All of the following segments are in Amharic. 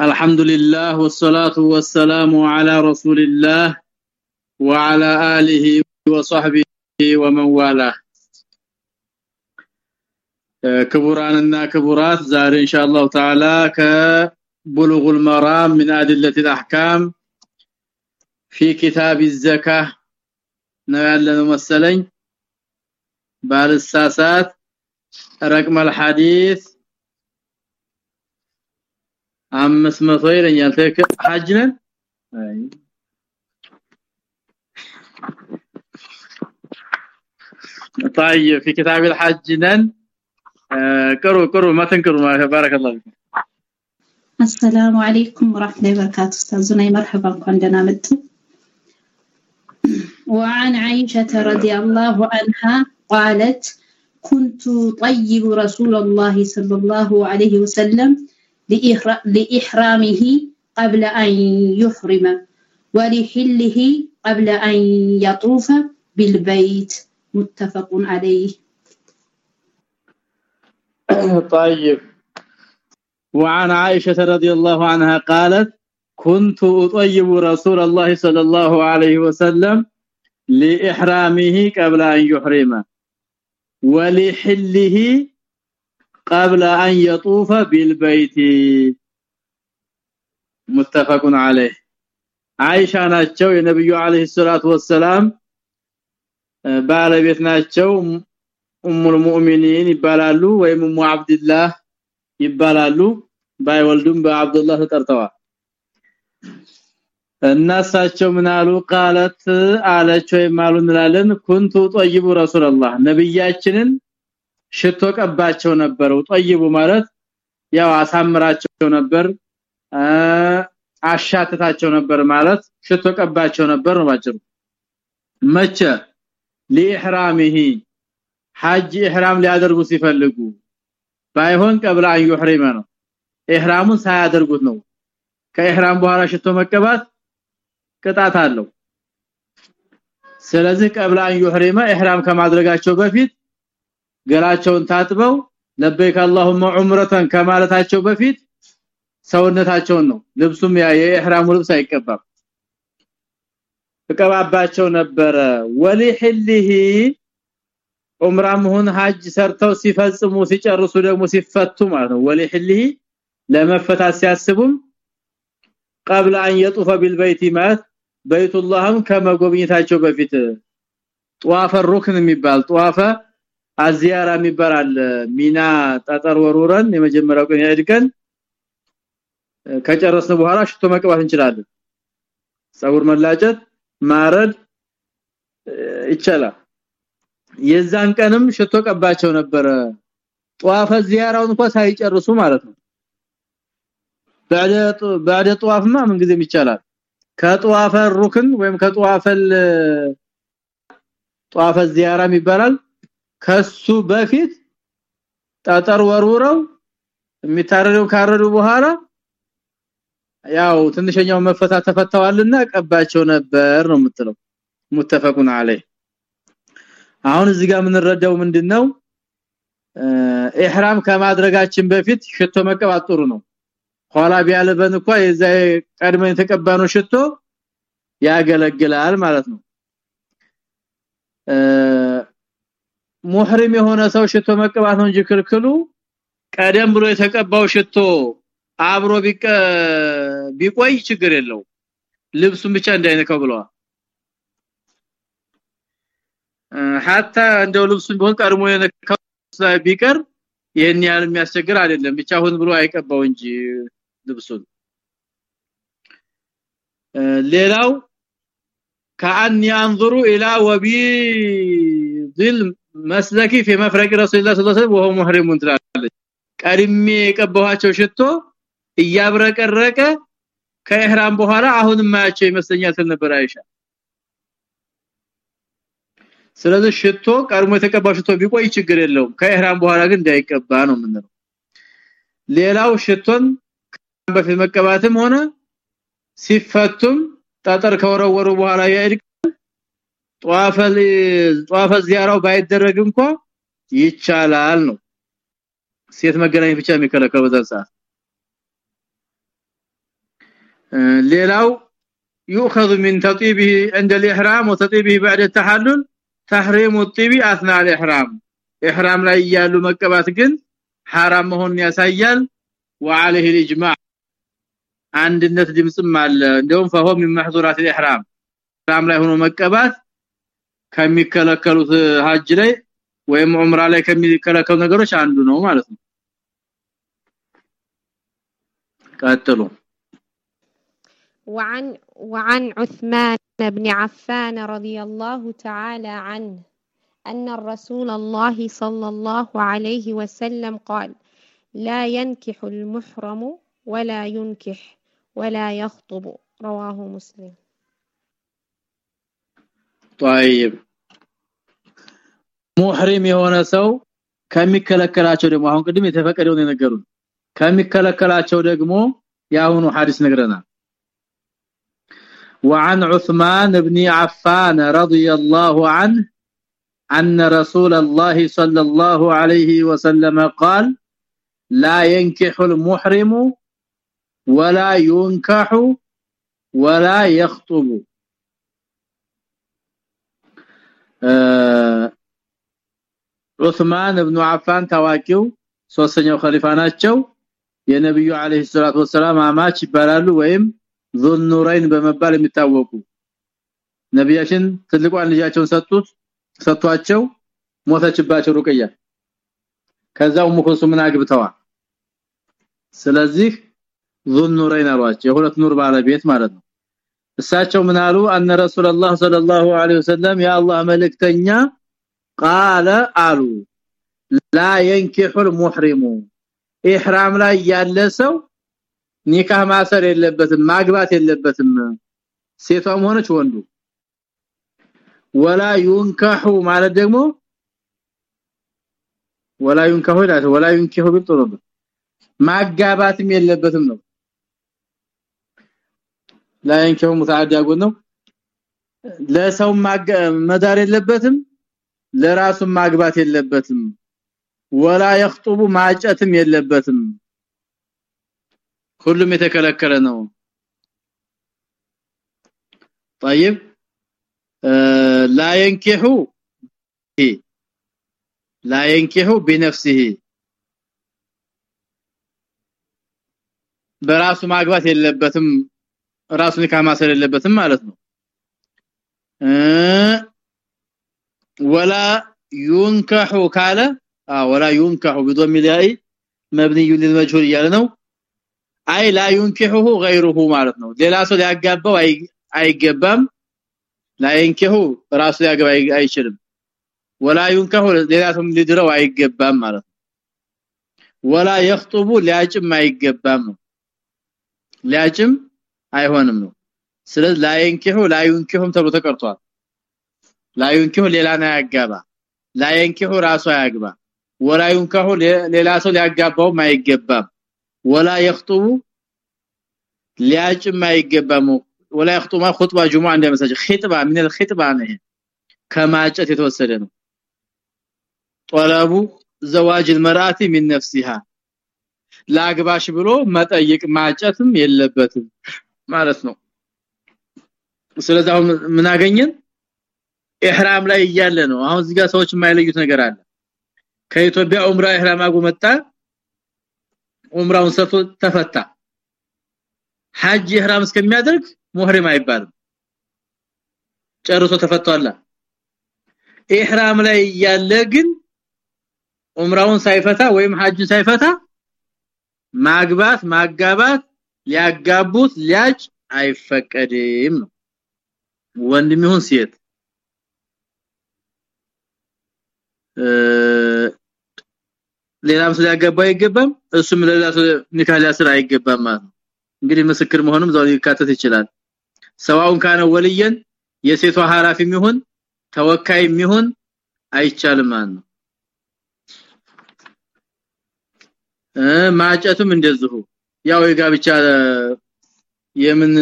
الحمد لله والصلاة والسلام على رسول الله وعلى آله وصحبه ومن والاه. كبراننا كبرات زار ان شاء الله تعالى كبلوغ المرام من ادله الاحكام في كتاب الزكاه نعلن مثلين بالساسات رقم الحديث አምስት መቶ ይለኛል ትክክል ሐጅ ነን طيب في كتاب الحج نن قروا قروا ما تنكروا بارك الله فيكم السلام عليكم ورحمه الله وبركاته استاذنا مرحبا كون دنا مت وعن عائشه رضي الله عنها قالت كنت طيب رسول الله صلى الله عليه وسلم لإحرامه قبل أن يحرم ولحله قبل أن يطوف بالبيت. متفق عليه. طيب. وعن عائشة رضي الله عنها قالت كنت أطيب رسول الله صلى الله عليه وسلم لإحرامه قبل أن يحرم ولحله قبل أن يطوف بالبيت متفق عليه عائشة ናቸው የነብዩ አለይሂ ሰላቱ ወሰላም ባለቤት ናቸው ኡሙል ሙእሚኒን ይባላሉ ወይም ኡሙ አብዱላህ ይባላሉ ባይወልዱም በአብዱላህ ተጠርተዋል እናሳቸው ምናሉ ቃለት አለች ወይም አሉ እንላለን ኩንቱ ጠይቡ ረሱላህ ነብያችንን ሽቶ ቀባቸው ነበረው። ጠይቡ ማለት ያው አሳምራቸው ነበር አሻተታቸው ነበር ማለት ሽቶ ቀባቸው ነበር ነው ባጭሩ። መቼ? ለኢህራሚሂ ሐጅ ኢህራም ሊያደርጉ ሲፈልጉ። ባይሆን ቀብላ ይህሪመ ነው። ኢህራሙን ሳያደርጉት ነው። ከኢህራም በኋላ ሽቶ መቀባት ቅጣት አለው። ስለዚህ ቀብላ ይህሪመ ኢህራም ከማድረጋቸው በፊት ገላቸውን ታጥበው ለበይክ اللهم ዑምረተን ከማለታቸው በፊት ሰውነታቸውን ነው ልብሱም ያ የኢህራሙ ልብስ አይቀባም ተቀባባቸው ነበረ ወሊህሊሂ ዑምራም ሆን ሐጅ ሰርተው ሲፈጽሙ ሲጨርሱ ደግሞ ሲፈቱ ማለት ነው ወሊህሊሂ ለመፈታት ሲያስቡም قبل ان يطوف بالبيت مات بيت اللهم ከመጎብኘታቸው በፊት ጧፈ ሩክን የሚባል ጧፈ አዚያራ የሚባል ሚና ጠጠር ወሩረን የመጀመሪያው ቀን ያድቀን ከጨረስን በኋላ ሽቶ መቀባት እንችላለን ጸጉር መላጨት ማረድ ይቻላል የዛን ቀንም ሽቶ ቀባቸው ነበረ ጧፈ ዚያራውን እንኳን ሳይጨርሱ ማለት ነው بعد بعد ጧፍማ ምን ጊዜም ይቻላል ከጧፈ ሩክን ወይም ከጧፈል ጧፈ ዚያራ ይባላል ከሱ በፊት ጠጠር ወርውረው የሚታረደው ካረዱ በኋላ ያው ትንሸኛው መፈታ ተፈተዋልና ቀባቸው ነበር ነው የምትለው። ሙተፈቁን አለይ አሁን እዚህ ጋር የምንረዳው ምንድነው? ኢህራም ከማድረጋችን በፊት ሽቶ መቀባት ጥሩ ነው። ኋላ ቢያለበን እንኳን የዛ ቀድመን የተቀባነው ሽቶ ያገለግላል ማለት ነው ሙህሪም የሆነ ሰው ሽቶ መቀባት ነው እንጂ ክልክሉ ቀደም ብሎ የተቀባው ሽቶ አብሮ ቢቀ ቢቆይ ችግር የለው ልብሱን ብቻ እንዳይነካው ብለዋል hatta እንደው ልብሱን ቢሆን ቀድሞ የነካው ቢቀር ይሄን ያህል የሚያስቸግር አይደለም ብቻ ሁን ብሎ አይቀባው እንጂ ልብሱን ሌላው كأن ينظر الى وبيض መስለኪ في مفرق رسول الله صلى الله عليه وسلم وهو محرم ትላለች ቀድሜ የቀባኋቸው ሽቶ እያብረቀረቀ ከኢህራም በኋላ አሁን ማያቸው ይመስለኛል ነበር አይሻ ስለዚህ ሽቶ ቀድሞ የተቀባው ሽቶ ቢቆይ ችግር የለውም ከኢህራም በኋላ ግን እንዳይቀባ ነው የምንለው ሌላው ሽቶን በፊት መቀባትም ሆነ ሲፈቱም ጠጠር ከወረወሩ በኋላ ያይድ ጧፈል ጧፈ ዚያራው ባይደረግ እንኳን ይቻላል ነው ሴት መገናኘት ብቻ የሚከለከለው በዛ ሰዓት ሌላው يؤخذ من تطيبه عند الاحرام وتطيبه بعد التحلل تحريم الطيب اثناء الاحرام احرام ላይ ያሉ መቀባት ግን حرام መሆኑን ያሳያል وعليه الاجماع አንድነት ድምጽም አለ እንደውም فهو من محظورات الاحرام احرام ላይ ሆኖ መቀባት ከሚከለከሉት ሀጅ ላይ ወይም ዑምራ ላይ ከሚከለከሉ ነገሮች አንዱ ነው ማለት ነው ቀጥሉ وعن وعن عثمان بن عفان رضي الله تعالى عنه أن الرسول الله صلى الله عليه وسلم قال لا ينكح المحرم ولا ينكح ولا يخطب رواه مسلم طيب ሙህሪም የሆነ ሰው ከሚከለከላቸው ደግሞ አሁን ቅድም የተፈቀደውን የነገሩን ከሚከለከላቸው ደግሞ ያሁኑ ሐዲስ ነግረናል وعن عثمان بن عفان رضي الله عنه أن رسول الله صلى الله عليه وسلم قال لا ينكح المحرم ولا ينكح ولا يخطب ዑስማን ኢብኑ አፋን ታዋቂው ሶስተኛው ኸሊፋ ናቸው። የነብዩ አለይሂ ሰላቱ ወሰለም አማች ይባላሉ ወይም ዙኑረይን በመባል የሚታወቁ። ነብያችን ትልቋን ልጃቸውን ሰጡት ሰጥቷቸው ሞተችባቸው ሩቅያ። ከዛው ሙኩልሱምን አግብተዋል? ስለዚህ ዙኑረይን አሏቸው የሁለት ኑር ባለቤት ማለት ነው እሳቸው ምን አሉ አነ ረሱላህ ሰለላሁ ዐለይሂ ወሰለም ያ አላህ መልእክተኛ ቃለ አሉ ላ ينكح المحرم ኢህራም ላይ ያለ ሰው ኒካህ ማሰር የለበትም ማግባት የለበትም ሴቷም ሆነች ወንዱ ወላ ينكح ማለት ደግሞ ወላ ينكح ይላል ወላ ينكح ቢጥሩ ማጋባትም የለበትም ነው ላ ينكح متعدي ያጎን ነው ለሰው መዳር የለበትም ለራሱ ማግባት የለበትም ወላ يخطب ማጨትም የለበትም ሁሉም የተከለከለ ነው طيب لا ينكح لا ينكح بنفسه በራሱ ማግባት የለበትም ራሱን ከማሰር የለበትም ማለት ነው ولا ينكح ካለ ولا ينكح بضم الياء مبني للمجهول እያለ ነው አይ لا ينكحه غيره ማለት ነው ሌላ ሰው ሊያጋባው አይገባም لا ينكحه ራሱ ሊያገባ አይችልም ولا ينكح ሌላ ሰው ሊድረው አይገባም ማለት ነው ولا يخطب ሊያጭም አይገባም ነው ሊያጭም አይሆንም ነው። ስለዚህ ላይንኪሁ ላይንኪሁም ተብሎ ተቀርቷል። ላይንኪሁ ሌላ ነው ያጋባ። ላይንኪሁ ራሱ ያግባ ወላይንኪሁ ሌላ ሰው ሊያጋባውም አይገባም። ወላ ይخطቡ ሊያጭም አይገባም። ወላ ይخطማ ኹጥባ ጁሙዓ እንደመሰጅ ኺጥባ ምን الخطባ ነው ከማጨት የተወሰደ ነው። ጠለቡ ዘዋጅ المرأة من نفسها ላግባሽ ብሎ መጠይቅ ማጨትም የለበትም። ማለት ነው። ስለዚህ ምን አገኘን? ኢህራም ላይ እያለ ነው። አሁን እዚህ ጋር ሰዎች የማይለዩት ነገር አለ። ከኢትዮጵያ ዑምራ ኢህራም አጎ መጣ ዑምራውን ሰርቶ ተፈታ። ሐጅ ኢህራም እስከሚያደርግ ሙህሪም አይባልም። ጨርሶ ተፈቷል። ኢህራም ላይ ያለ ግን ዑምራውን ሳይፈታ ወይም ሐጅን ሳይፈታ ማግባት ማጋባት ሊያጋቡት ሊያጭ አይፈቀድም ነው። ወንድም ይሁን ሴት። ሌላም ስለያገባ አይገባም። እሱም ለሌላ ኒካህ ሊያስር አይገባም ማለት እንግዲህ ምስክር መሆኑም ዛው ሊካተት ይችላል። ሰዋውን ካነ ወልየን የሴቷ ሐራፊም ይሁን ተወካይም ይሁን አይቻልም ማለት ነው። ማጨቱም እንደዚሁ ያው የጋብቻ የምን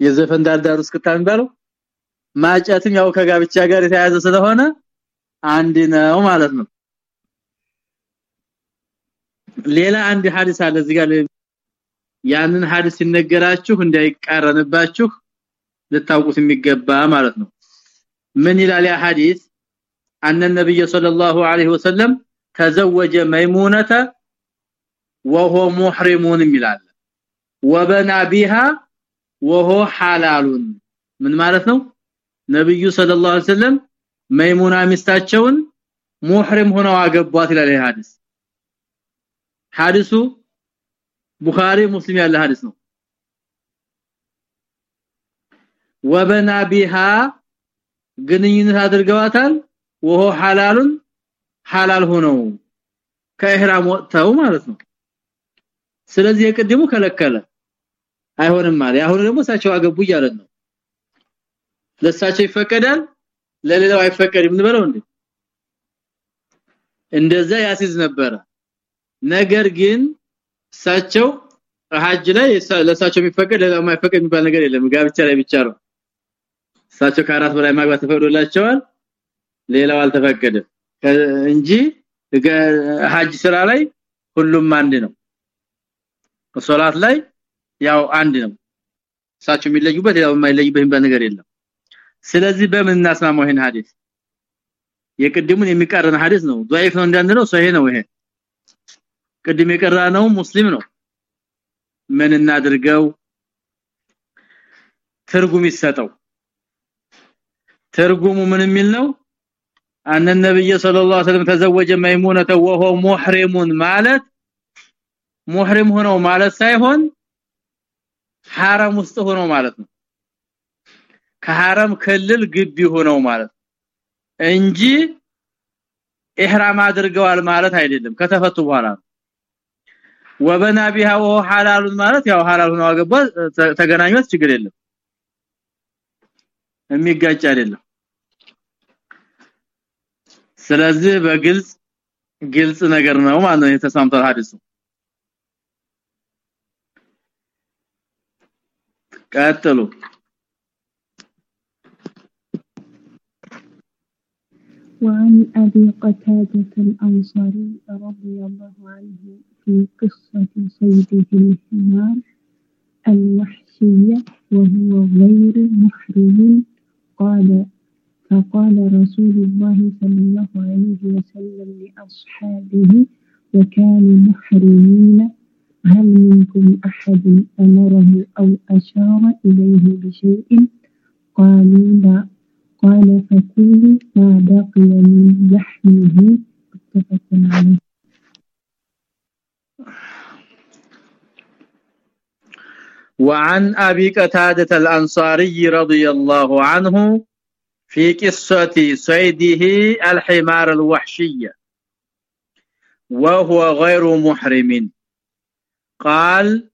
የዘፈን ዳርዳር እስክታ የሚባለው? ማጨትም ያው ከጋብቻ ጋር የተያያዘ ስለሆነ አንድ ነው ማለት ነው። ሌላ አንድ ሐዲስ አለ እዚህ ጋር ያንን ሐዲስ ሲነገራችሁ እንዳይቃረንባችሁ ልታውቁት የሚገባ ማለት ነው። ምን ይላል ያ ሐዲስ? አነ ነብዩ ሰለላሁ ዐለይሂ ወሰለም ተዘወጀ መይሙነተ وهو محرم ይላል وبنى بها وهو حلال ምን ማለት ነው ነብዩ ሰለላሁ ዐለይሂ ወሰለም መይሙና ሚስታቸውን ሙህሪም ሆነው አገቧት ይላል ይህ ሐዲስ ሐዲሱ ቡኻሪ ሙስሊም ያለ ሐዲስ ነው ወበና ቢሃ ግንኙነት አድርገዋታል ወሆ ሐላሉን ሐላል ሆነው ከኢህራም ወጥተው ማለት ነው ስለዚህ የቅድሙ ከለከለ። አይሆንም ማለት አሁን ደግሞ ሳቸው አገቡ እያለን ነው። ለሳቸው ይፈቀዳል ለሌላው አይፈቀድም እንበለው እንዴ? እንደዛ ያሲዝ ነበረ። ነገር ግን ሳቸው ሐጅ ላይ ለሳቸው የሚፈቀድ ለሌላው የማይፈቀድ የሚባል ነገር የለም። ጋብቻ ላይ ብቻ ነው። ሳቸው ከአራት በላይ ማግባት ተፈቅዶላቸዋል ሌላው አልተፈቀደም። እንጂ ሐጅ ስራ ላይ ሁሉም አንድ ነው ሶላት ላይ ያው አንድ ነው ሳቸው የሚለዩበት ያው የማይለዩበት ነገር የለም ስለዚህ በምን እናስማማው ይሄን ሐዲስ የቅድሙን የሚቀርን ሐዲስ ነው ضعيف ነው እንዳንለው ሰሂህ ነው ይሄ ቅድም የቀራ ነው ሙስሊም ነው ምን እናድርገው ትርጉም ይሰጠው ትርጉሙ ምን የሚል ነው አን ነብይ ሰለላሁ ዐለይሂ ወሰለም ተዘወጀ መይሙነተ ወሆ ሙህሪሙን ማለት ሙህሪም ሆኖ ማለት ሳይሆን حرم ውስጥ ሆኖ ማለት ነው ከሐረም ክልል ግቢ ሆነው ማለት እንጂ ኢህራም አድርገዋል ማለት አይደለም ከተፈቱ በኋላ ወበና ቢሃ ወሆ ሐላሉን ማለት ያው ሐላል ሆኖ አገባ ተገናኙት ችግር የለም የሚጋጭ አይደለም ስለዚህ በግልጽ ግልጽ ነገር ነው ማለት ነው የተሳምተው ሐዲሱ قاتلوا وعن أبي قتادة الأنصاري رضي الله عنه في قصة سيده الحمار الوحشية وهو غير محرم قال فقال رسول الله صلى الله عليه وسلم لأصحابه وكانوا محرمين هل منكم أحد أمره أو أشار إليه بشيء؟ قالوا لا. قال فكلوا ما بقي من لحمه متفق عليه. وعن أبي قتادة الأنصاري رضي الله عنه في قصة صيده الحمار الوحشية وهو غير محرم. قال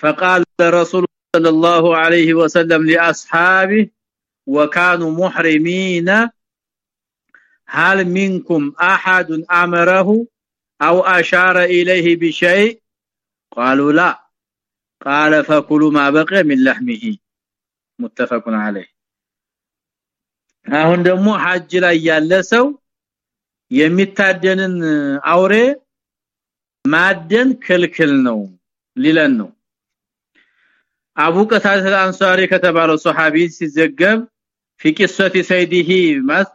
فقال رسول صلى الله عليه وسلم لأصحابه وكانوا محرمين هل منكم أحد أمره أو أشار إليه بشيء قالوا لا قال فكلوا ما بقي من لحمه متفق عليه አሁን ደግሞ ሐጅ ላይ ያለ ሰው የሚታደንን አውሬ ማደን ክልክል ነው ሊለን ነው አቡ ቀታደ አንሳሪ ከተባለው ሱሐቢ ሲዘገብ في قصه سيده ማስ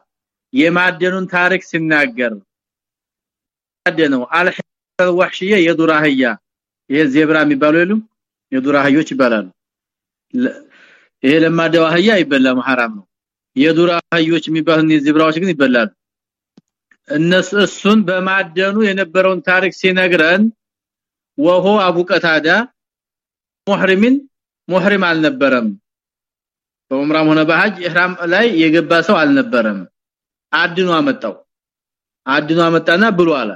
የማደኑን ታሪክ ሲናገር አደነው አልሐል ወህሽየ የዱር አህያ ይሄ ዜብራ የሚባሉ የሉም የዱር አህዮች ይባላሉ ይሄ ለማደው አህያ አይበላም حرام ነው የዱር አህዮች የሚባሉ ዜብራዎች ግን ይበላሉ እነሱ እሱን በማደኑ የነበረውን ታሪክ ሲነግረን ወሆ አቡ ቀታዳ ሙህሪምን ሙህሪም አልነበረም በኡምራም ሆነ በሐጅ ኢህራም ላይ የገባ ሰው አልነበረም አድኖ አመጣው አድኖ አመጣና ብሎ አለ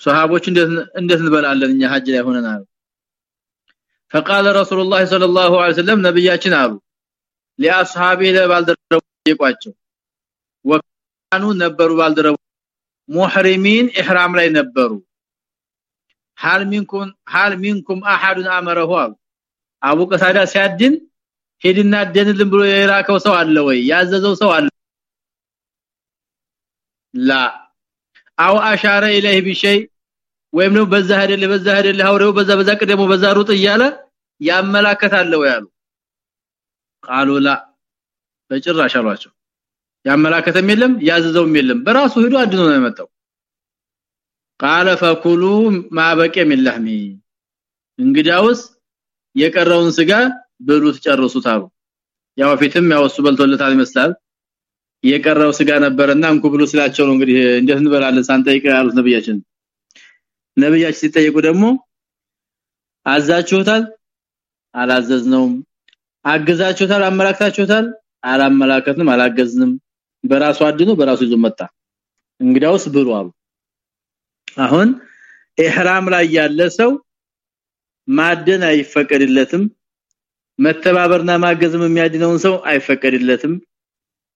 ሱሐቦች እንዴት እንዴት እንበላለን እኛ ሐጅ ላይ ሆነናል فقال رسول الله صلى الله عليه وسلم ነብያችን አሉ ለአስሐቢ ለባልደረቦች ይቋቸው ወካኑ ነበሩ ባልደረቡ ሙህሪሚን ኢህራም ላይ ነበሩ حال منكم حال منكم احد امره አቡ ቀሳዳ ሲያድን ሄድና ደንልን ብሎ የራከው ሰው አለ ወይ ያዘዘው ሰው አለ ላ አው አሻረ ኢለይህ ቢሸይ ወይም ነው በዛ አይደለ በዛ አይደለ አውሬው በዛ በዛ ቀደሞ በዛ ሩጥ እያለ ያመላከታለው ያሉ ቃሉ ላ በጭራሽ አሏቸው ያመላከተም የለም ያዘዘውም የለም። በራሱ ሄዶ አድኖ ነው የመጣው። ቃለ ፈኩሉ ማበቀ ሚላህሚ እንግዲያውስ የቀረውን ስጋ ብሉት ጨርሱት አሉ። ያው ፊትም ያው እሱ በልቶለታል ይመስላል። የቀረው ስጋ ነበርና እንኩ ብሉ ስላቸው ነው እንግዲህ እንዴት እንበላለን ሳንጠይቅ ያሉት ነብያችን። ነብያችን ሲጠይቁ ደግሞ አዛችሁታል? አላዘዝነውም። አግዛችሁታል? አመላክታችሁታል? አላመላከትንም? አላገዝንም በራሱ አድኖ በራሱ ይዞ መጣ። እንግዲያውስ ብሉ አሉ። አሁን ኢህራም ላይ ያለ ሰው ማደን አይፈቀድለትም መተባበርና ማገዝም የሚያድነውን ሰው አይፈቀድለትም።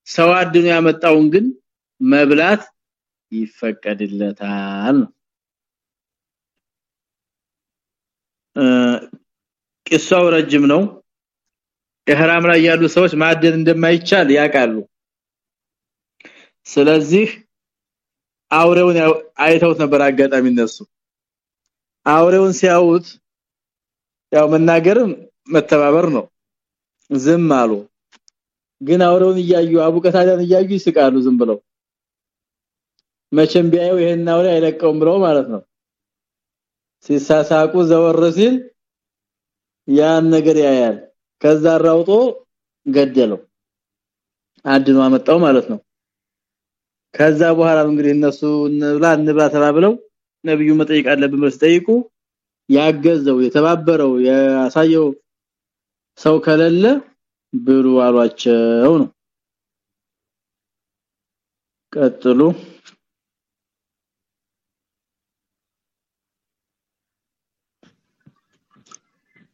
ሰው አድኖ ያመጣውን ግን መብላት ይፈቀድለታል ቂሳው ረጅም ነው። ኢህራም ላይ ያሉ ሰዎች ማደን እንደማይቻል ያውቃሉ ስለዚህ አውሬውን አይተውት ነበር አጋጣሚ እነሱ። አውሬውን ሲያዩት ያው መናገርም መተባበር ነው። ዝም አሉ። ግን አውሬውን እያዩ አቡቀታዳን እያዩ ይስቃሉ ዝም ብለው። መቼም ቢያዩ ይሄን አውሬ አይለቀውም ብለው ማለት ነው። ሲሳሳቁ ዘወር ሲል ያን ነገር ያያል። ከዛ ራውጦ ገደለው። አድኖ አመጣው ማለት ነው ከዛ በኋላ እንግዲህ እነሱ እንብላ እንብላ ተባብለው ነብዩ መጠየቅ አለብን ብለው ሲጠይቁ ያገዘው የተባበረው ያሳየው ሰው ከሌለ ብሉ አሏቸው ነው ቀጥሉ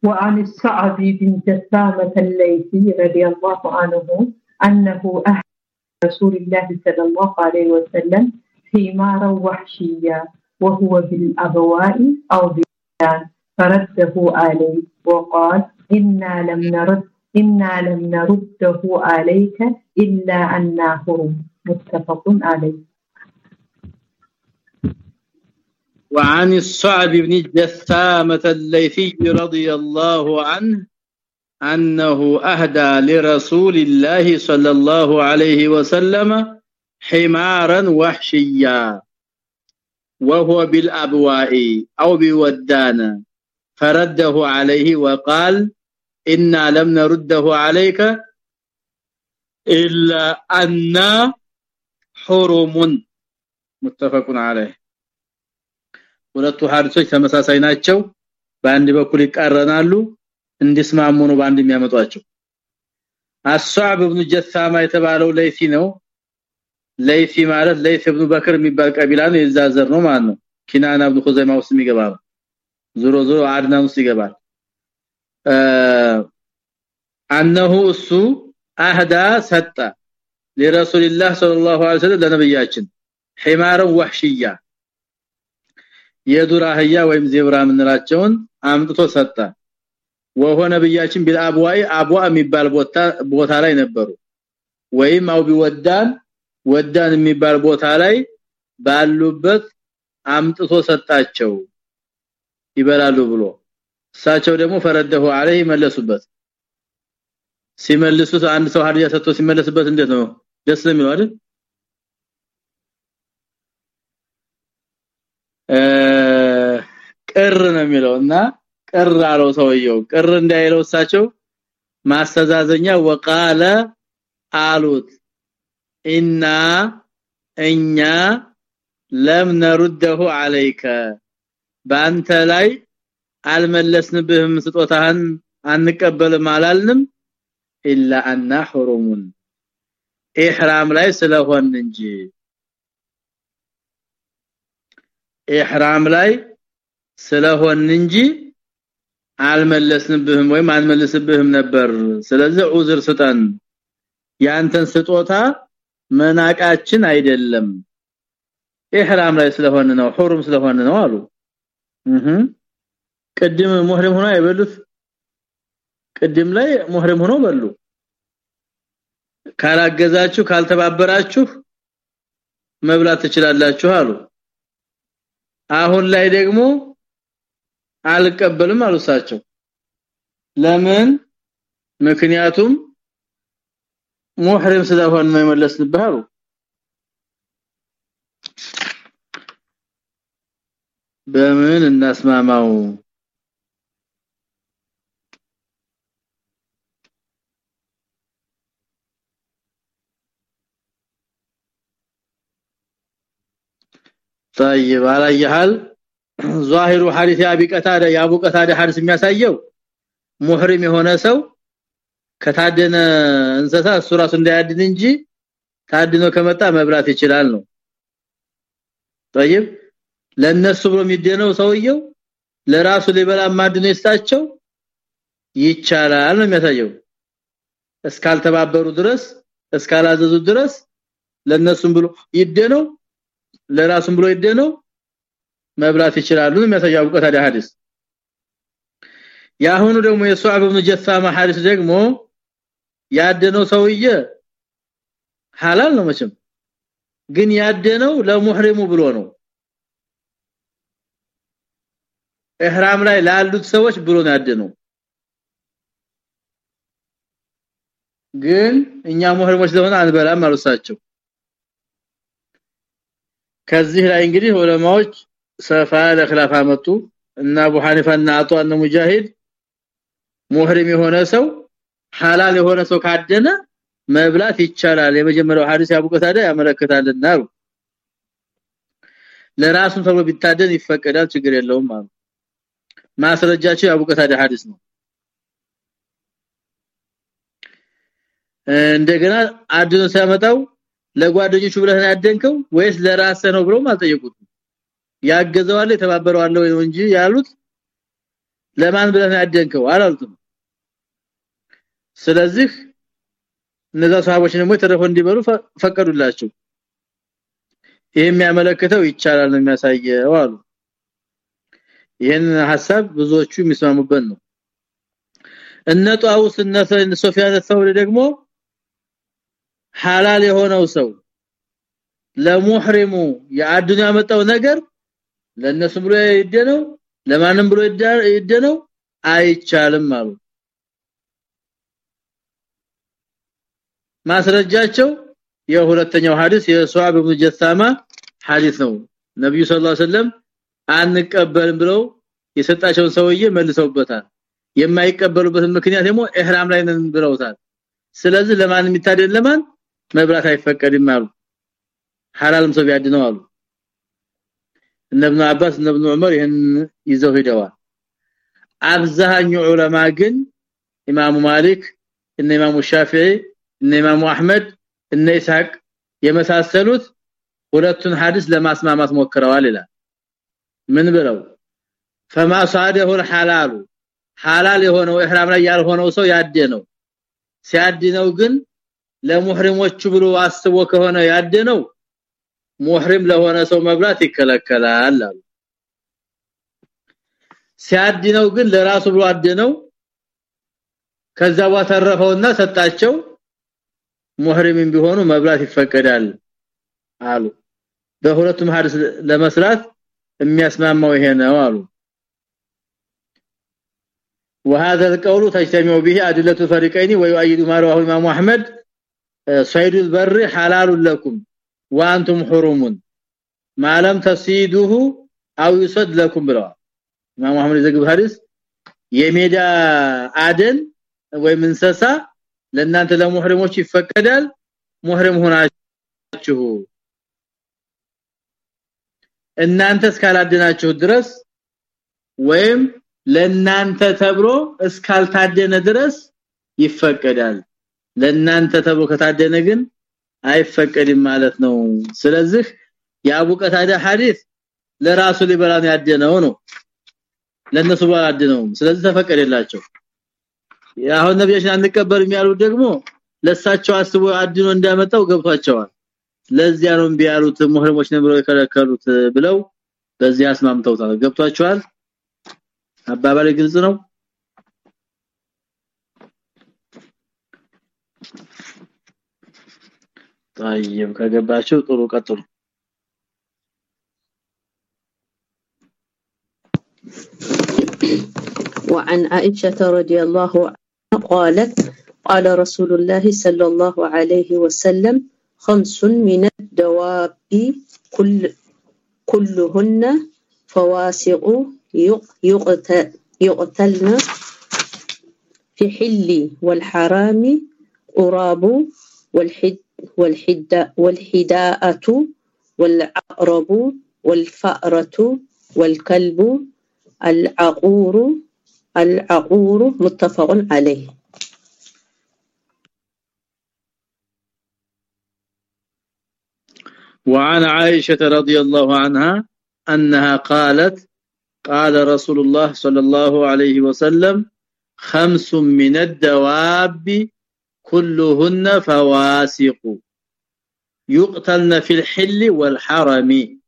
وعن السعد بن جسامة الليثي رضي الله عنه أنه أهل رسول الله صلى الله عليه وسلم حمارا وحشيا وهو بالأبواء أو بالبيان فرده عليه وقال إنا لم نرد إنا لم نرده عليك إلا أنا حرم. متفق عليه. وعن الصعب بن جثامة الليثي رضي الله عنه أنه أهدى لرسول الله صلى الله عليه وسلم حمارا وحشيا وهو بالأبواء أو بودان فرده عليه وقال إنا لم نرده عليك إلا أن حرم متفق عليه ሁለቱ ሐዲሶች ተመሳሳይ ናቸው በአንድ በኩል ይቃረናሉ እንዲስማሙ ነው በአንድ የሚያመጧቸው። አሷብ ኢብኑ ጀሳማ የተባለው ለይሲ ነው። ለይሲ ማለት ለይስ ኢብኑ በክር የሚባል ቀቢላ ነው። የዛዘር ነው ማለት ነው። ኪናና ኢብኑ ኹዘይማ ውስጥ የሚገባ ነው ዞሮ ዞሮ አድናን ውስጥ ይገባል። አንሁ እሱ አህዳ ሰጠ ለረሱልላህ ሰለላሁ ዐለይሂ ወሰለም ለነብያችን። ሒማረ ወህሽያ የዱር አህያ ወይም ዜብራ ምንላቸውን አምጥቶ ሰጠ ወሆ ነብያችን ቢልአብዋይ አብዋ የሚባል ቦታ ቦታ ላይ ነበሩ። ወይም አው ቢወዳን ወዳን የሚባል ቦታ ላይ ባሉበት አምጥቶ ሰጣቸው ይበላሉ ብሎ። እሳቸው ደግሞ ፈረደሁ አለይ መለሱበት ሲመልሱት አንድ ሰው ሀዲያ ሰጥቶ ሲመለስበት እንዴት ነው? ደስ የሚለው አይደል? ቅር ነው የሚለውና ቅር አለው ሰውየው። ቅር እንዳይለው እሳቸው ማስተዛዘኛ ወቃለ አሉት። ኢና እኛ ለም ነሩደሁ አለይከ ባንተ ላይ አልመለስንብህም ስጦታህን አንቀበልም አላልንም ኢላ አና ሁሩሙን ኢህራም ላይ ስለሆን እንጂ። ኢህራም ላይ ስለሆን እንጂ አልመለስንብህም ወይም አንመልስብህም ነበር። ስለዚህ ዑዝር ስጠን። ያንተን ስጦታ መናቃችን አይደለም። ኢህራም ላይ ስለሆነ ነው ሁሩም ስለሆነ ነው አሉ። ቅድም ሙህሪም ሆኖ አይበሉት? ቅድም ላይ ሙህሪም ሆኖ በሉ። ካላገዛችሁ ካልተባበራችሁ መብላት ትችላላችሁ አሉ። አሁን ላይ ደግሞ አልቀበልም አሉሳቸው ለምን ምክንያቱም ሙህሪም ስለሆነ ነው የመለስንብህ አሉ በምን እናስማማው طيب على يحال ظاهر حديث ابي قتاده يا ابو قتاده حديث የሚያሳየው ሙህሪም የሆነ ሰው ከታደነ እንሰሳ እሱ ራሱ እንዳያድን እንጂ ታድኖ ከመጣ መብላት ይችላል ነው طيب ለነሱ ብሎ የሚደነው ሰውየው ለራሱ ሊበላ ማድኖ ይስጣቸው ይቻላል ነው የሚያሳየው እስካልተባበሩ ድረስ እስካላዘዙ ድረስ ለነሱም ብሎ ይደነው ለራሱም ብሎ ይደነው መብላት ይችላሉ። አቡቀት አደ ሐዲስ። ያሁኑ ደግሞ የሱዓብ ኢብኑ ጀሳማ ሐዲስ ደግሞ ያደነው ሰውዬ ሐላል ነው መቼም ግን ያደነው ለሙህሪሙ ብሎ ነው። ኢህራም ላይ ላሉት ሰዎች ብሎ ነው ያደነው። ግን እኛ ሙህሪሞች ስለሆነ አንበላም አሉሳቸው ከዚህ ላይ እንግዲህ ዑለማዎች ሰፋለ ኺላፋ መጡ። እና አቡ ሐኒፋና አቶ አነ ሙጃሂድ ሙህሪም የሆነ ሰው ሐላል የሆነ ሰው ካደነ መብላት ይቻላል። የመጀመሪያው ሐዲስ ያቡቀታደ ያመለከታልና አሉ። ለራሱን ተብሎ ቢታደን ይፈቀዳል ችግር የለውም አሉ። ማስረጃቸው ያቡቀታደ ሐዲስ ነው። እንደገና አድኖ ሲያመጣው ለጓደኞቹ ብለህ ያደንከው ወይስ ለራስህ ነው ብለው አልጠየቁት ያገዘዋል የተባበረዋል ወይ እንጂ ያሉት ለማን ብለህ ያደንከው? አላሉትም። ስለዚህ እነዛ ሰሃቦች ደግሞ ተረፈ እንዲበሉ ፈቀዱላቸው። ይሄ የሚያመለክተው ይቻላል ነው የሚያሳየው አሉ። ይሄን ሐሳብ ብዙዎቹ የሚስማሙበት ነው። እነ ጣውስ እነ ሶፊያን ተውሪ ደግሞ ሐላል የሆነው ሰው ለሙህሪሙ የአዱን ያመጣው ነገር ለነሱ ብሎ ይደነው ለማንም ብሎ ይደነው አይቻልም አሉ። ማስረጃቸው የሁለተኛው ሐዲስ የሱዓብ ኢብኑ ሐዲስ ነው። ነብዩ ሰለላሁ ዐለይሂ አንቀበልም ብለው የሰጣቸውን ሰውዬ መልሰውበታል። የማይቀበሉበት ምክንያት ደግሞ ኢህራም ላይ ነን ብለውታል። ስለዚህ ለማን የሚታደል ለማን? መብራት አይፈቀድም አሉ። ሐላልም ሰው ቢያድነው አሉ እነ ኢብኑ አባስ እነ ኢብኑ ዑመር ይሄን ይዘው ሄደዋል አብዛኛው ዑለማ ግን ኢማሙ ማሊክ እነ ኢማሙ ሻፊዒ እነ ኢማሙ አህመድ እነ ኢስሐቅ የመሳሰሉት ሁለቱን ሐዲስ ለማስማማት ሞክረዋል ይላል ምን ብለው فما صاده الحلال ሐላል የሆነው ኢህራም ላይ ያልሆነው ሰው ያደነው ሲያድነው ግን ለሙህሪሞቹ ብሎ አስቦ ከሆነ ያደነው ሙህሪም ለሆነ ሰው መብላት ይከለከላል አሉ ሲያድነው ግን ለራሱ ብሎ አደነው ከዛ ባተረፈውና ሰጣቸው ሙህሪምን ቢሆኑ መብላት ይፈቀዳል አሉ በሁለቱም ሐዲስ ለመስራት የሚያስማማው ይሄ ነው አሉ وهذا القول تجتمع به ادله الفريقين ويؤيد ما رواه الامام احمد صيد البر حلال لكم وانتم حرم ما لم تصيدوه او يصد لكم ብለዋል ኢማም አህመድ ዘግብ ሐዲስ የሜዳ አደን ወይም እንሰሳ ለእናንተ ለሙህሪሞች ይፈቀዳል ሙህሪም ሆናችሁ እናንተ እስካላደናችሁ ድረስ ወይም ለናንተ ተብሎ እስካልታደነ ድረስ ይፈቀዳል ለናንተ ተብሎ ከታደነ ግን አይፈቀድም ማለት ነው። ስለዚህ የአቡ ቀታዳ ሐዲስ ለራሱ ሊበላን ያደነው ነው። ለነሱ ባላደነው ስለዚህ ተፈቀደላቸው። ያሁን ነብያችን አንቀበል የሚያሉት ደግሞ ለሳቸው አስቦ አድኖ እንዳመጣው ገብቷቸዋል። ለዚያ ነው ቢያሉት ሙህሪሞች ነው የከለከሉት ብለው በዚህ አስማምተውታል። ገብቷቸዋል? አባባሌ ግልጽ ነው طيب ከገባቸው ጥሩ ቀጥሉ وعن عائشة رضي الله عنها قالت قال رسول الله صلى الله عليه وسلم خمس من الدواب كل كلهن فواسق يقتلن في حل والحرام قراب والحد والحد والحداءة والعقرب والفأرة والكلب العقور العقور متفق عليه. وعن عائشة رضي الله عنها أنها قالت قال رسول الله صلى الله عليه وسلم خمس من الدواب كلهن فواسق. يقتلن في الحل والحرم.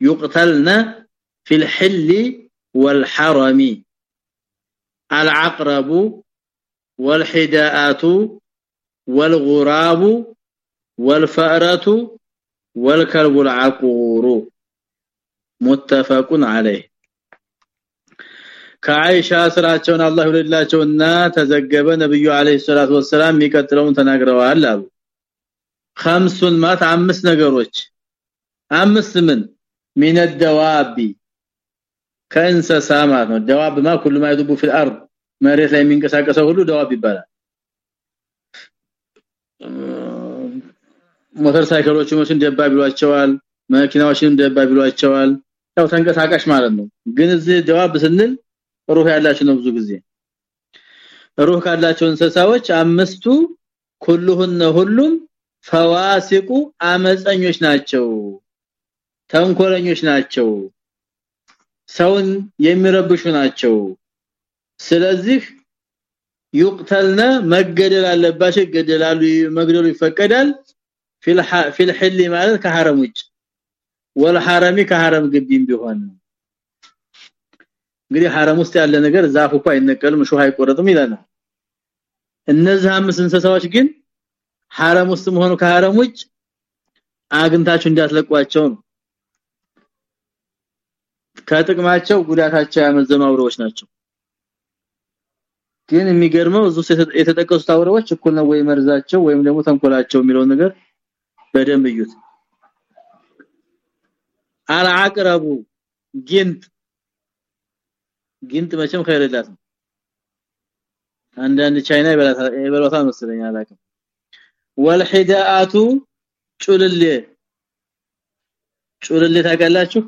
يقتلن في الحل والحرم. العقرب والحداءات والغراب والفأرة والكلب العقور. متفق عليه. ከአይሻ ስራቸውን አላህ ይወልላቸውና ተዘገበ ነብዩ አለይሂ ሰላቱ ወሰለም የሚቀጥለውን ተናግረዋል አሉ። خمسን ማት አምስት ነገሮች። አምስት ምን? من الدواب ከእንስሳ ማለት ነው። ደዋብ ማ ሁሉ ማይዱቡ في الارض መሬት ላይ የሚንቀሳቀሰው ሁሉ ደዋብ ይባላል። ሞተር ሳይክሎችን ደባብ ይሏቸዋል መኪናዎችን ደባብ ይሏቸዋል። ያው ተንቀሳቃሽ ማለት ነው። ግን እዚህ ደዋብ ስንል ሩህ ያላቸው ነው ብዙ ጊዜ። ሩህ ካላቸው እንስሳዎች አምስቱ ኩሉሁነ ሁሉም ፈዋሲቁ አመፀኞች ናቸው ተንኮለኞች ናቸው ሰውን የሚረብሹ ናቸው። ስለዚህ ይقتلነ መገደል አለባቸው ይገደላሉ መግደሉ ይፈቀዳል። ፊል ፊል ማለት ከሐረም ውጭ ወልሐረሚ ከሐረም ግቢም ቢሆን እንግዲህ ሐረም ውስጥ ያለ ነገር ዛፍ እንኳን አይነቀልም ሹህ አይቆረጥም ይላል። እነዚህ አምስት እንስሳዎች ግን ሐረም ውስጥ ሆኖ ከሐረም ውጭ አግንታችሁ እንዳትለቋቸው ነው። ከጥቅማቸው ጉዳታቸው ያመዘኑ አውሬዎች ናቸው። ግን የሚገርመው እዙ የተጠቀሱት አውሬዎች እኩል ነው ወይ መርዛቸው ወይም ደግሞ ተንኮላቸው የሚለው ነገር በደንብ እዩት። አልዓቅረቡ ጊንጥ ጊንጥ መቼም ኸይረላት አንዳንድ ቻይና ይበላታል መሰለኝ አላውቅም። ወልሂዳአቱ ጩልሌ። ጩልሌ ታውቃላችሁ?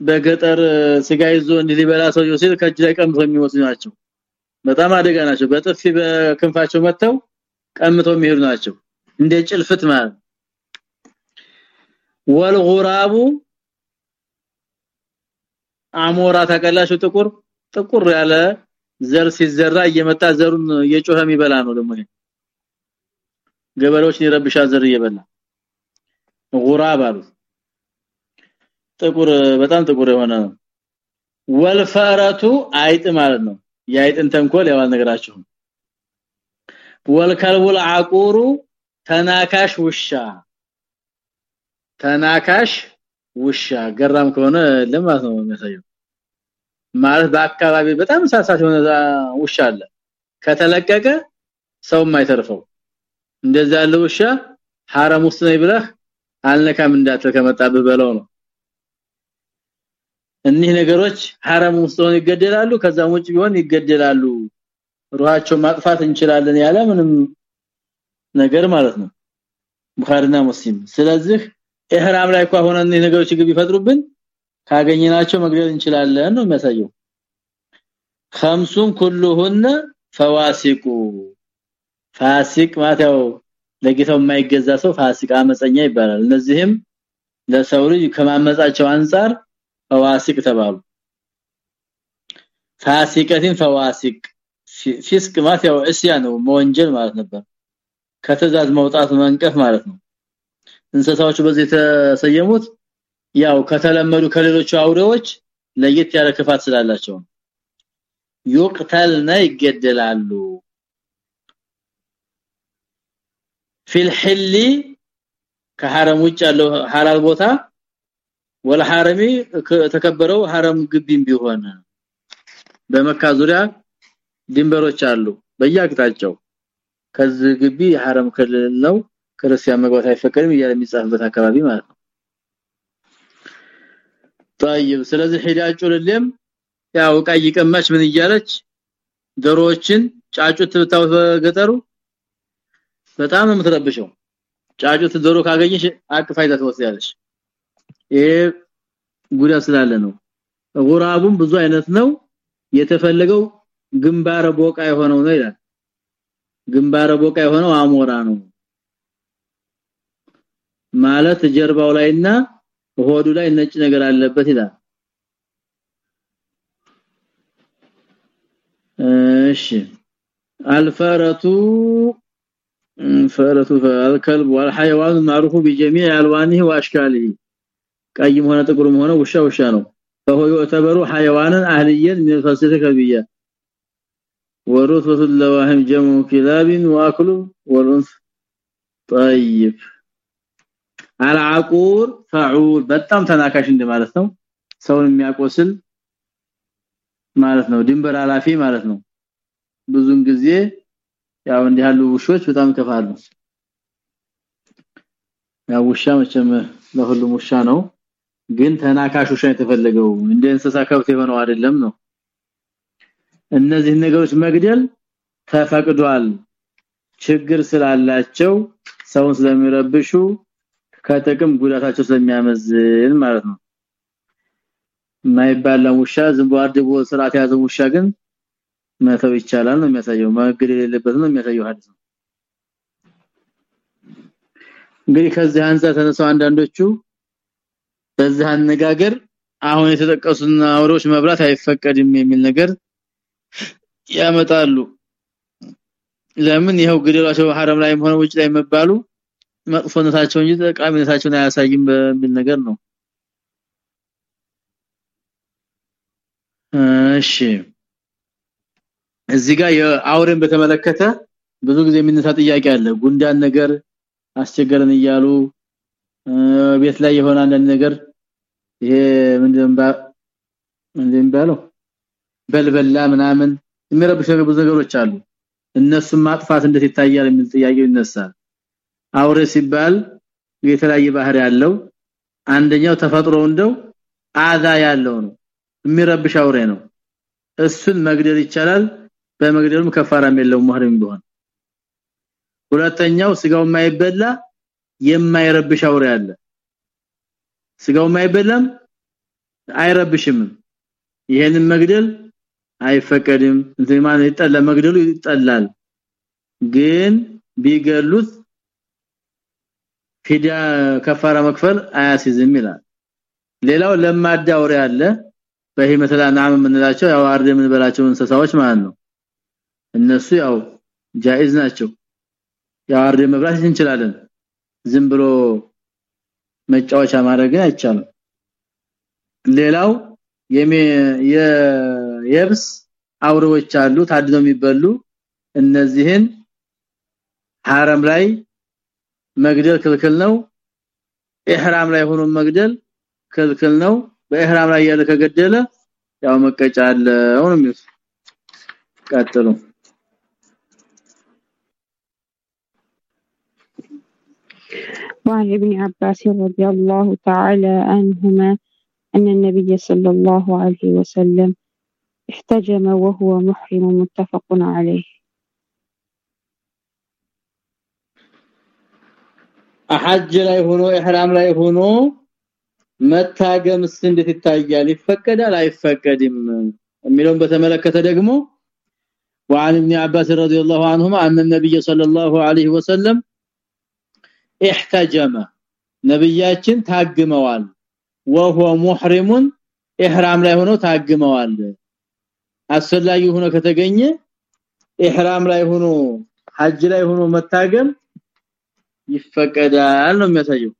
በገጠር ስጋ ይዞ እንዲህ ሊበላ ሰው ሲል ከእጅ ላይ ቀምቶ የሚወስዱ ናቸው። በጣም አደጋ ናቸው። በጥፊ በክንፋቸው መተው ቀምተው የሚሄዱ ናቸው። እንደ ጭልፍት ማለት ወልጉራቡ አሞራ ታቀላችሁ ጥቁር ጥቁር ያለ ዘር ሲዘራ እየመጣ ዘሩን እየጮኸ የሚበላ ነው ደግሞ ገበሬዎችን ይረብሻ ዘር እየበላ ጉራብ አሉ ጥቁር በጣም ጥቁር የሆነ ነው። ወልፈረቱ አይጥ ማለት ነው። የአይጥን ተንኮል ያው ነገራችሁ ወልከልቡል አቁሩ ተናካሽ ውሻ። ተናካሽ ውሻ ገራም ከሆነ ለማለት ነው የሚያሳየው ማለት በአካባቢ በጣም ሳሳት የሆነ ውሻ አለ ከተለቀቀ ሰው የማይተርፈው እንደዛ ያለ ውሻ حرم ውስጥ ነው ብለህ አልነካም እንዳትል ከመጣብህ በለው ነው እኒህ ነገሮች حرم ውስጥ ሆነው ይገደላሉ ከዛም ውጭ ቢሆን ይገደላሉ ሩሃቸው ማጥፋት እንችላለን ያለ ምንም ነገር ማለት ነው ቡኻሪና ሙስሊም ስለዚህ ኢህራም ላይ እንኳን ሆነን ነገሮች ግብ ይፈጥሩብን ካገኘናቸው መግደል እንችላለን ነው የሚያሳየው خمسون كلهن فواسق ፋሲቅ ማለት ያው ለጌታው የማይገዛ ሰው ፋሲቅ አመፀኛ ይባላል እነዚህም ለሰው ልጅ ከማመጻቸው አንፃር ፈዋሲቅ ተባሉ ፋሲቀቲን ፈዋሲቅ ፊስቅ ማለት ያው እስያ ነው መወንጀል ማለት ነበር ከተዛዝ መውጣት መንቀፍ ማለት ነው እንስሳዎች በዚህ የተሰየሙት ያው ከተለመዱ ከሌሎች አውሬዎች ለየት ያለ ክፋት ስላላቸው ይقتلነ ይገደላሉ። في الحل ከሐረም ውጭ ያለው ሐላል ቦታ ወልሐረሚ ተከበረው ሐረም ግቢም ቢሆን በመካ ዙሪያ ድንበሮች አሉ በያቅጣጫው ከዚህ ግቢ ሐረም ክልል ነው። ክርስቲያን መግባት አይፈቀድም እያለ የሚጻፍበት አካባቢ ማለት ነው طيب ስለዚህ ሂዳጩ ለለም ያው ቀይ ቀማች ምን እያለች ዶሮዎችን ጫጩት ብታው በገጠሩ በጣም ነው የምትረብሸው ጫጩት ዶሮ ካገኘሽ አቅፋይታ ትወስዳለሽ ይሄ ጉዳት ስላለ ነው ጉራቡም ብዙ አይነት ነው የተፈለገው ግንባረ ቦቃ የሆነው ነው ይላል ግንባረ ቦቃ የሆነው አሞራ ነው ማለት ጀርባው ላይና ሆዱ ላይ ነጭ ነገር አለበት ይላል እሺ አልፈረቱ ፈረቱ الكلب والحيوان معروف بجميع الوانه واشكاله ቀይም ሆነ ጥቁርም ሆነ ውሻ ውሻ ነው فهو يعتبر حيوانا اهليا من الفصيله الكلبيه ورتبه اللواهم جمع كلاب واكل والانث طيب አልዓቁር ፈዑል በጣም ተናካሽ እንደማለት ነው። ሰውን የሚያቆስል ማለት ነው። ድንበር አላፊ ማለት ነው። ብዙን ጊዜ ያው እንዲህ ያሉ ውሾች በጣም ከፋሉ ያው ውሻ መቼም ለሁሉም ውሻ ነው። ግን ተናካሽ ውሻ የተፈለገው እንደ እንስሳ ከብት የሆነው አይደለም ነው። እነዚህ ነገሮች መግደል ተፈቅዷል። ችግር ስላላቸው ሰውን ስለሚረብሹ ከጥቅም ጉዳታቸው ስለሚያመዝን ማለት ነው። ማይባላ ውሻ ዝም ብሎ አድቦ ስርዓት ያዘው ውሻ ግን መተው ይቻላል ነው የሚያሳየው። ማገድ የሌለበት ነው የሚያሳየው ሐዲስ ነው። እንግዲህ ከዚህ አንፃር ተነሳው አንዳንዶቹ በዚህ አነጋገር አሁን የተጠቀሱና አውሮች መብራት አይፈቀድም የሚል ነገር ያመጣሉ። ለምን? ይሄው ግዴላቸው ሐረም ላይም ሆነ ውጭ ላይ መባሉ መጥፎነታቸው እንጂ ጠቃሚነታቸውን አያሳይም በሚል ነገር ነው። እሺ። እዚህ ጋር የአውሬን በተመለከተ ብዙ ጊዜ የሚነሳ ጥያቄ አለ። ጉንዳን ነገር አስቸገረን እያሉ ቤት ላይ የሆነ አንዳንድ ነገር ይሄ ምንድነው ባለው በልበላ ምናምን የሚረብሽ ብዙ ነገሮች አሉ። እነሱን ማጥፋት እንዴት ይታያል የሚል ጥያቄ ይነሳል አውሬ ሲባል የተለያየ ባህሪ ያለው አንደኛው ተፈጥሮ እንደው አዛ ያለው ነው የሚረብሽ አውሬ ነው። እሱን መግደል ይቻላል በመግደሉም ከፋራም የለውም መህረም ቢሆን። ሁለተኛው ስጋው የማይበላ የማይረብሽ አውሬ አለ። ስጋው የማይበላም አይረብሽም። ይሄንን መግደል አይፈቀድም። ማለት ይጠላ መግደሉ ይጠላል። ግን ቢገሉት ፊዲያ ከፋራ መክፈል አያሲዝም ይላል። ሌላው ለማዳ አውሬ አለ። በህመተላ ናም የምንላቸው ያው አርደ የምንበላቸው እንስሳዎች ማለት ነው። እነሱ ያው ጃኢዝ ናቸው። ያው አርደ መብላት እንችላለን። ዝም ብሎ መጫወቻ ማድረግ አይቻልም። ሌላው የየብስ አውሬዎች አሉ። ታድነው የሚበሉ እነዚህን ሐረም ላይ መግደል ክልክል ነው ኢህራም ላይ ሆኖ መግደል ክልክል ነው በኢህራም ላይ ያለ ከገደለ ያው መቀጫ አለው ነው የሚሉት ቀጥሉ وعن ابن عباس رضي الله تعالى عنهما أن النبي صلى الله عليه وسلم احتجم وهو محرم متفق عليه ሐጅ ላይ ሆኖ ኢህራም ላይ ሆኖ መታገምስ እንዴት ይታያል ይፈቀዳል አይፈቀድም የሚለውን በተመለከተ ደግሞ وعن ابن عباس رضي الله عنهما ان النبي صلى الله عليه وسلم احتجم ነብያችን ታግመዋል وهو محرم ኢህራም ላይ ሆኖ ታግመዋል አስፈላጊ ሆኖ ከተገኘ ኢህራም ላይ ሆኖ ሐጅ ላይ ሆኖ መታገም ይፈቀዳል ነው የሚያሳየው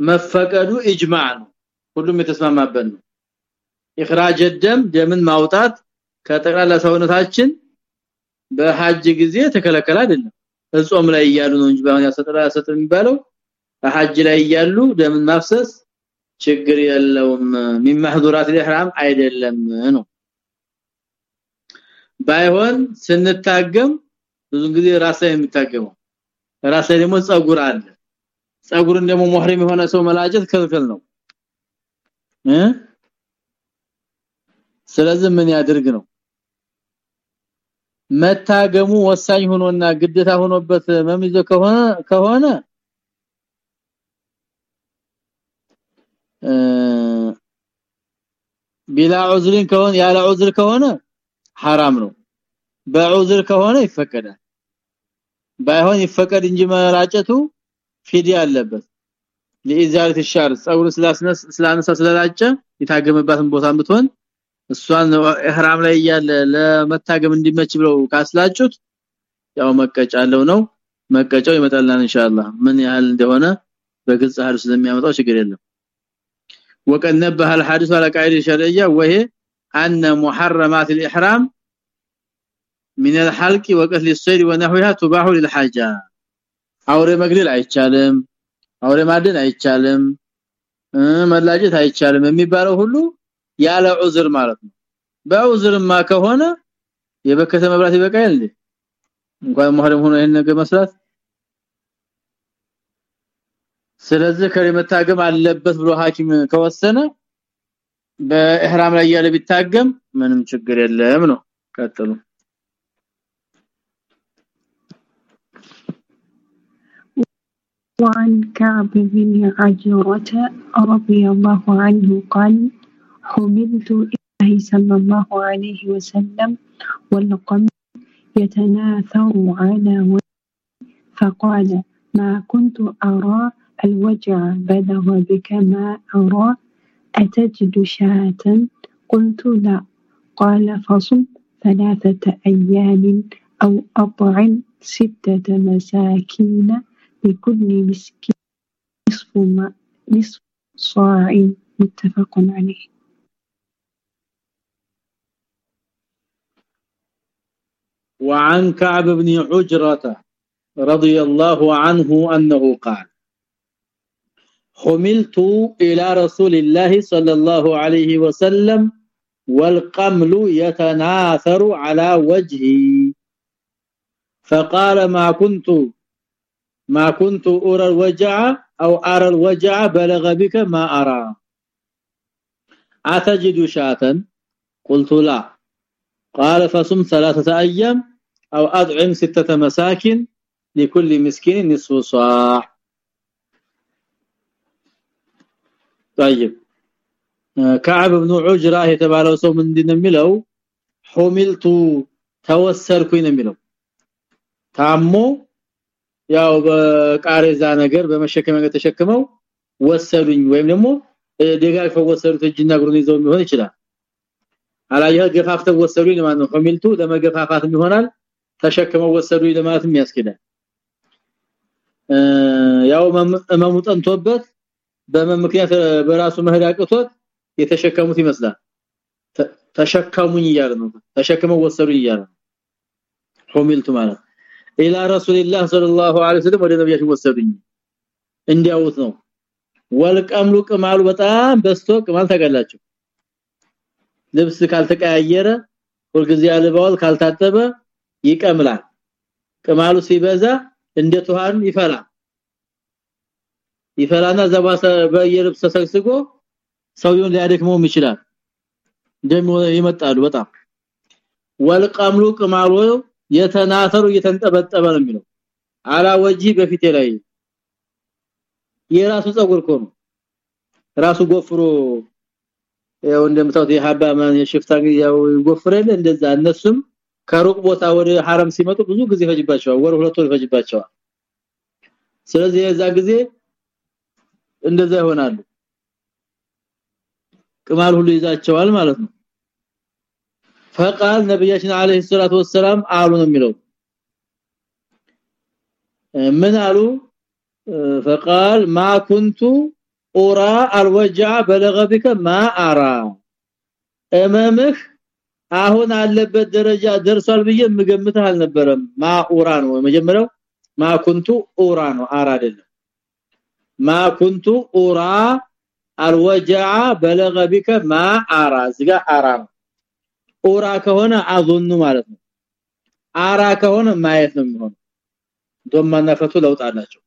መፈቀዱ ኢጅማዕ ነው ሁሉም የተስማማበት ነው ኢኽራጅ ደም ደምን ማውጣት ከጠቅላላ ሰውነታችን በሐጅ ጊዜ ተከለከለ አይደለም እጾም ላይ እያሉ ነው እንጂ ባሁን ያሰጠራ ያሰጠ የሚባለው ሐጅ ላይ ያሉ ደም ማፍሰስ ችግር የለውም ሚን محظورات الاحرام አይደለም ነው ባይሆን ስንታገም ብዙ ጊዜ ራስ ላይ የሚታገመው ራስ ላይ ደግሞ ጸጉር አለ ጸጉርን ደግሞ ሙህሪም የሆነ ሰው መላጨት ክልክል ነው እ ስለዚህ ምን ያድርግ ነው መታገሙ ወሳኝ ሆኖና ግዴታ ሆኖበት መሚዞ ከሆነ ከሆነ ቢላ ዑዝሪን ከሆነ ያለ ዑዝር ከሆነ حرام ነው በዑዝር ከሆነ ይፈቀዳል ባይሆን ይፈቀድ እንጂ መራጨቱ ፊዲያ አለበት ለኢዛለት الشعر ጸጉር ስላስነስ ስላነሳ ስለላጨ የታገመባትን ቦታ ብትሆን እሷን ኢህራም ላይ ያለ ለመታገም እንዲመች ብለው ካስላጩት ያው መቀጫለው ነው መቀጫው ይመጣላን ኢንሻአላህ ምን ያህል እንደሆነ በግልጽ ሐዲስ ስለሚያመጣው ችግር የለም وقد نبه الحديث على قاعده شرعيه وهي ان محرمات الاحرام من الحلق وقتل الصيد ونحوها تباح للحاجه አውሬ መግደል አይቻልም አውሬ ማደን አይቻልም መላጀት አይቻልም የሚባለው ሁሉ ያለ ዑዝር ማለት ነው በዑዝርማ ከሆነ የበከተ መብራት ይበቃል እንዴ እንኳን መሐረም ሆኖ ይሄን ነገር መስራት ስለዚህ ከመታገም አለበት ብሎ ሐኪም ከወሰነ በኢህራም ላይ ያለ ቢታገም ምንም ችግር የለም ነው ቀጥሉ وعن كعب بن عجرة رضي الله عنه قال حملت إليه صلى الله عليه وسلم والقمر يتناثر على وجهي فقال ما كنت أرى الوجع بلغ بك ما أرى أتجد شاة؟ قلت لا. قال فصم ثلاثة أيام أو أطعم ستة مساكين لكل مسكين نصف ما نصف صاع متفق عليه. وعن كعب بن عجرة رضي الله عنه أنه قال حملت إلى رسول الله صلى الله عليه وسلم والقمل يتناثر على وجهي فقال ما كنت ما كنت أرى الوجع أو أرى الوجع بلغ بك ما أرى. أتجد شاتا قلت لا. قال فصم ثلاثة أيام أو اطعم ستة مساكن لكل مسكين نصف صاع. طيب. كعب بن عجرة يتبالو سو من دين ميلو حملت توسركو ينميلو تامو ያው በቃሬዛ ነገር በመሸከም ነገር ተሸክመው ወሰዱኝ። ወይም ደግሞ ደጋግፈው ወሰዱት እጅና እግሩን ይዘው ሊሆን ይችላል። አላየ ገፋፍተው ወሰዱኝ ለማለት ነው። ሑሚልቱ ለመገፋፋትም ይሆናል ተሸክመው ወሰዱኝ ለማለትም ያስኬዳል። ያው እመሙ ጠንቶበት በመምክንያት በራሱ መሄድ አቅቶት የተሸከሙት ይመስላል። ተሸከሙኝ ነው። ተሸክመው ወሰዱኝ ነው። ሑሚልቱ ማለት ኢላ ረሱልላህ ሰለላሁ ዐለይሂ ወሰለም ወደ ነብያችን ወሰዱኝ። እንዲያውት ነው። ወልቀምሉ ቅማሉ በጣም በስቶ ቅማል ተቀላቸው ልብስ ካልተቀያየረ ሁልጊዜ ያልባውል ካልታጠበ ይቀምላል። ቅማሉ ሲበዛ እንደ ቱሃን ይፈላል ይፈላና ዘባሰ በየልብስ ተሰግስጎ ሰውየውን ሊያደክመውም ይችላል። ደሞ ይመጣሉ በጣም። ወልቀምሉ ቅማሉ የተናተሩ እየተንጠበጠበ ነው የሚለው አላ ወጂ በፊቴ ላይ የራሱ ጸጉር ኮኑ ራሱ ጎፍሮ ያው እንደምታውቁት የሐባ ማን የሽፍታ ያው ጎፍረለ እንደዛ እነሱም ከሩቅ ቦታ ወደ حرم ሲመጡ ብዙ ጊዜ ፈጅባቸዋል ወር ሁለት ወር ፈጅባቸዋል ስለዚህ የዛ ጊዜ እንደዛ ይሆናሉ ቅማል ሁሉ ይዛቸዋል ማለት ነው فقال ነብያችን አለይሂ ሰላቱ ወሰለም አሉ ነው የሚለው ምን አሉ فقال ما كنت ارى الوجع بلغ بك ما ارى امامك አሁን አለበት ደረጃ ደርሷል ብዬ ምገምተህ አልነበረም ማ ኡራ ነው መጀመሪያው ማ ኩንቱ ኡራ ነው አራ አይደለም ما كنت ارى الوجع بلغ بك ما ارى ዝጋ አራ ኦራ ከሆነ አዞኑ ማለት ነው። አራ ከሆነ ማየት ነው የሚሆነው። ዶማና ፈቱ ለውጥ አላቸው።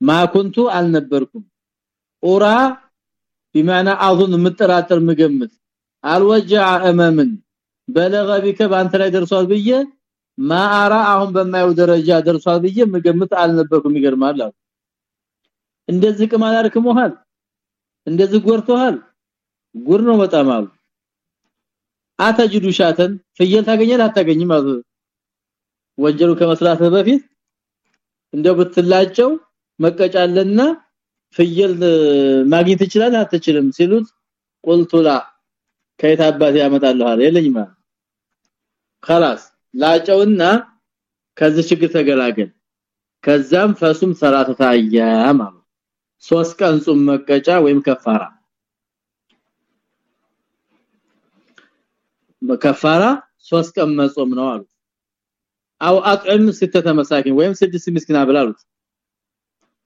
ማኩንቱ አልነበርኩም። ኦራ بمعنى اظن متراطر مገምት አልወጃ امامን በለገ ቢከ ባንተ ላይ ደርሷል ብዬ ማአራ አሁን በማየው ደረጃ ደርሷል ብዬ ምገምት አልነበርኩም። ይገርማል አሉ። እንደዚህ ቅማል አርክሞሃል እንደዚህ ጎርቶሃል? ጉር ነው በጣም አሉ። አተጅዱ ሻተን ፍየል ታገኛል አታገኝም አሉ ወንጀሉ ከመስራት በፊት እንደው ብትላጨው መቀጫለና ፍየል ማግኘት ይችላል አትችልም ሲሉት ቁልቱላ ከየት አባቴ ያመጣለሁ አለ የለኝማ خلاص ላጨውና ከዚህ ችግር ተገላገል ከዛም ፈሱም ሰላተታ አያም አሉ ሶስት ቀን ጾም መቀጫ ወይም ከፋራ በከፋራ ሶስት ቀን መጾም ነው አሉ አው አጥዕም ስተተ መሳኪን ወይም ስድስት ምስኪን አብላሉት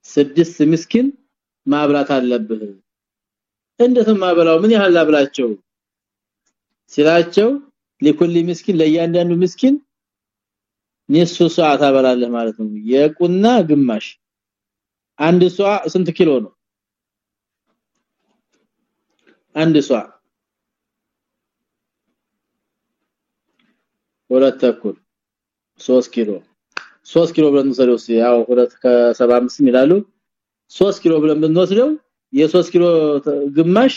ስድስት ምስኪን ማብላት አለብህ። እንዴት ማበላው ምን ያህል አብላቸው ሲላቸው ለኩል ምስኪን ለእያንዳንዱ ምስኪን ንሱ ሰዓት አበላለህ ማለት ነው። የቁና ግማሽ። አንድ ሷ ስንት ኪሎ ነው? አንድ ሷ ሁለት ተኩል 3 ኪሎ 3 ኪሎ ብለን ወስደው ያው ሁለት ከ75 ይላሉ። 3 ኪሎ ብለን ብንወስደው የ3 ኪሎ ግማሽ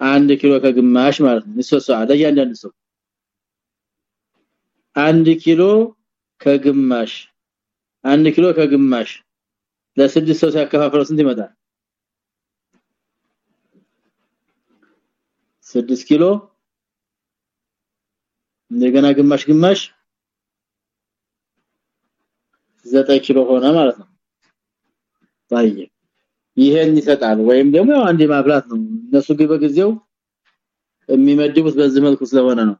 አንድ ኪሎ ከግማሽ ማለት ነው። እሱ ሰዓት ሰው አንድ ኪሎ ከግማሽ አንድ ኪሎ ከግማሽ ለስድስት ሰው ሲያከፋፍለው ስንት ይመጣል? 6 ኪሎ እንደገና ግማሽ ግማሽ 9 ኪሎ ሆነ ማለት ነው ታየ ይሄን ይሰጣል ወይም ደግሞ አንድ ማብላት ነው እነሱ በጊዜው የሚመድቡት በዚህ መልኩ ስለሆነ ነው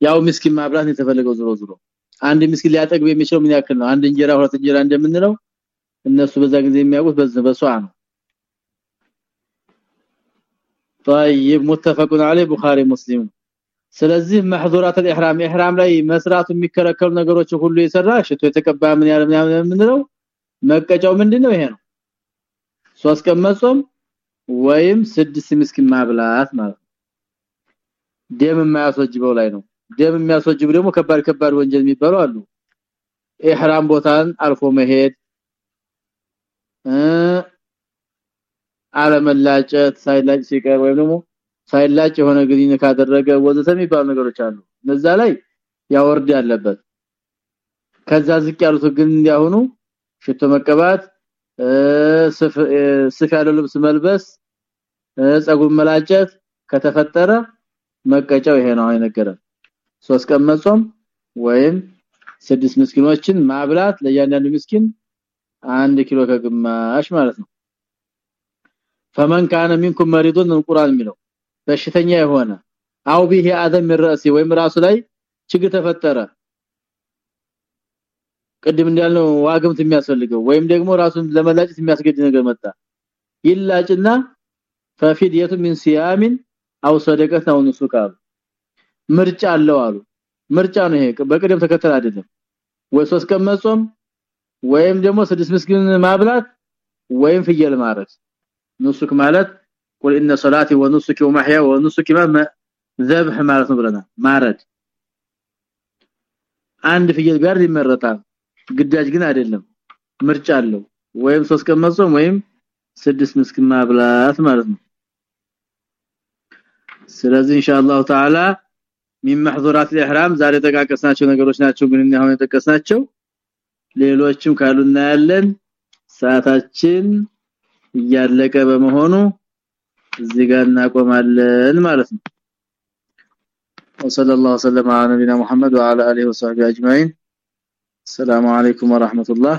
ያው ምስኪን ማብላት የተፈለገው ዝሮ ዝሮ አንድ ምስኪን ሊያጠግብ የሚችለው ምን ያክል ነው አንድ እንጀራ ሁለት እንጀራ እንደምንለው እነሱ በዛ ጊዜ የሚያውቁት በዚህ በሷ ነው طيب متفق عليه بخاري مسلم ስለዚህ محظورات الاحرام احرام ላይ መስራቱ የሚከለከሉ ነገሮች ሁሉ የሰራ ሽቶ የተቀባ ምን ያለ ምን የምንለው መቀጫው ምንድነው ይሄ ነው ሶስት ቀን መጾም ወይም ስድስት ምስኪን ማብላት ማለት ደም የማያስወጅበው ላይ ነው ደም የሚያስወጅብ ደግሞ ከባድ ከባድ ወንጀል የሚባሉ አሉ ኢህራም ቦታን አልፎ መሄድ አለመላጨት ሳይላጭ ሲቀር ወይም ደግሞ ሳይላጭ የሆነ ግንኙነት ካደረገ ወዘተ የሚባሉ ነገሮች አሉ እነዛ ላይ ያወርድ ያለበት ከዛ ዝቅ ያሉት ግን እንዲያሆኑ ሽቶ መቀባት ስፍ ያለው ልብስ መልበስ ጸጉር መላጨት ከተፈጠረ መቀጫው ይሄ ነው አይነገረም ሶስት ቀን መጾም ወይም ስድስት ምስኪኖችን ማብላት ለእያንዳንዱ ምስኪን አንድ ኪሎ ከግማሽ ማለት ነው فمن كان منكم مريض القران የሚለው በሽተኛ የሆነ አው ቢሂ አደም ራሲ ወይም ራሱ ላይ ችግር ተፈጠረ። ቅድም እንዳልነው ዋግምት የሚያስፈልገው ወይም ደግሞ ራሱን ለመላጭት የሚያስገድ ነገር መጣ። ይላጭና ፈፊድየቱ ሚን ሲያሚን አው ሰደቀት ነው ንሱካ ምርጫ አለው አሉ። ምርጫ ነው ይሄ። በቅደም ተከተል አይደለም። ወይ ሶስት ቀን መጾም ወይም ደግሞ ስድስት ምስኪን ማብላት ወይም ፍየል ማረድ ንሱክ ማለት ቁል ኢነ ሶላቲ ወኑሱኪ ወመህያ ወኑሱኪ ማ ذبح ማለት ነው ብለና ማረድ አንድ ፍየል ጋር ይመረጣል ግዳጅ ግን አይደለም ምርጫ አለው ወይም ሶስት ቀን መጾም ወይም ስድስት ምስኪን ማብላት ማለት ነው ስለዚህ ኢንሻአላህ ተዓላ ሚን محظورات الاحرام ዛሬ ተቃቀስናቸው ነገሮች ናቸው ግን እኛ አሁን የተቀስናቸው ሌሎችም ካሉና ያለን ሰዓታችን እያለቀ በመሆኑ እዚህ ጋር እናቆማለን ማለት ነው وصلى الله وسلم على نبينا محمد وعلى اله وصحبه اجمعين السلام عليكم ورحمه الله